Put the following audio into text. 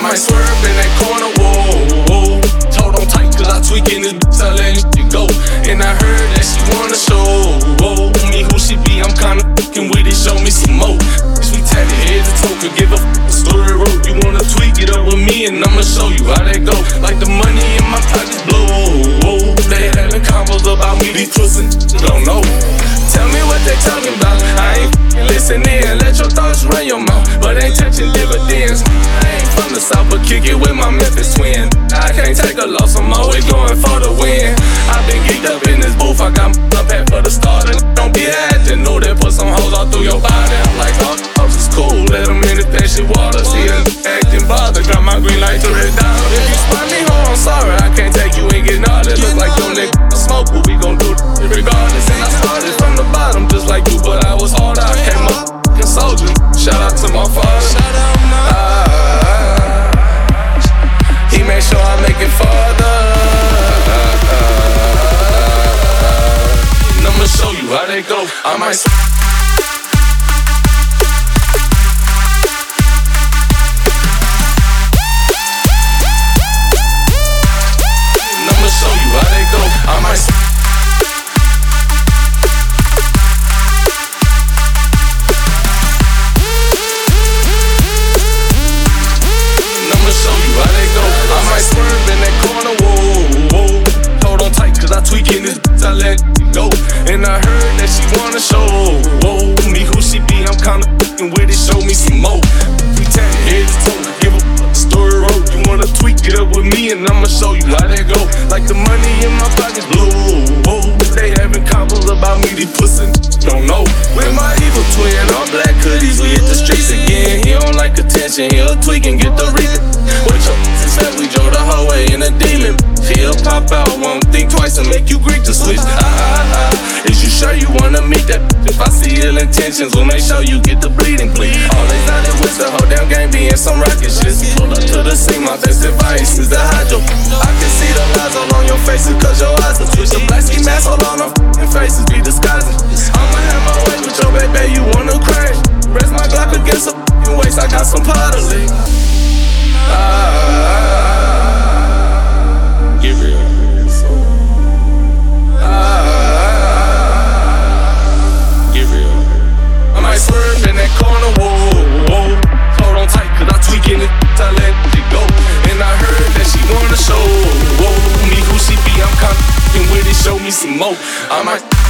I might swerve in that corner, whoa, whoa. Told on tight, cause I tweaking this bitch, I letting shit go. And I heard that she wanna show, whoa, me who she be, I'm kinda fucking with it, show me some more. Sweet tatted heads a token, give a f- story road. You wanna tweak it up with me, and I'ma show you how that go. Like the money in my pocket blow, whoa. They having combos about me, these pussy don't know. Tell me what they talking about, I ain't listening, let your thoughts run your mouth ain't touching dividends. I ain't from the south, but kick it with my Memphis twin. I can't take a loss, I'm always going for the win. I've been geeked up in this booth, I got my pack for the starter. Don't be acting, know that put some holes all through your body. I'm like, oh, is cool, let them in the shit water. See acting bother, got my green light to red go. I might. Me, and I'ma show you how that go. Like the money in my pockets, blue. Whoa, they having combos about me, these pussy don't know. With my evil twin, all black hoodies, we hit the streets again. He don't like attention, he'll tweak and get the reason. He'll pop out, won't think twice and make you Greek to switch. Ah, ah, ah. Is you sure you wanna meet that? If I see ill intentions, we'll make sure you get the bleeding bleed. All they in with the whole damn game being some rocket shit. Pull up to the scene, my best advice is the hydro. I can see the lies all on your faces, cause your eyes are twitch. The black ski mask all on our faces be disguising. I'ma have my way with your baby, you wanna crash. Rest my Glock against a waist, I got some pottery. Ah, I might.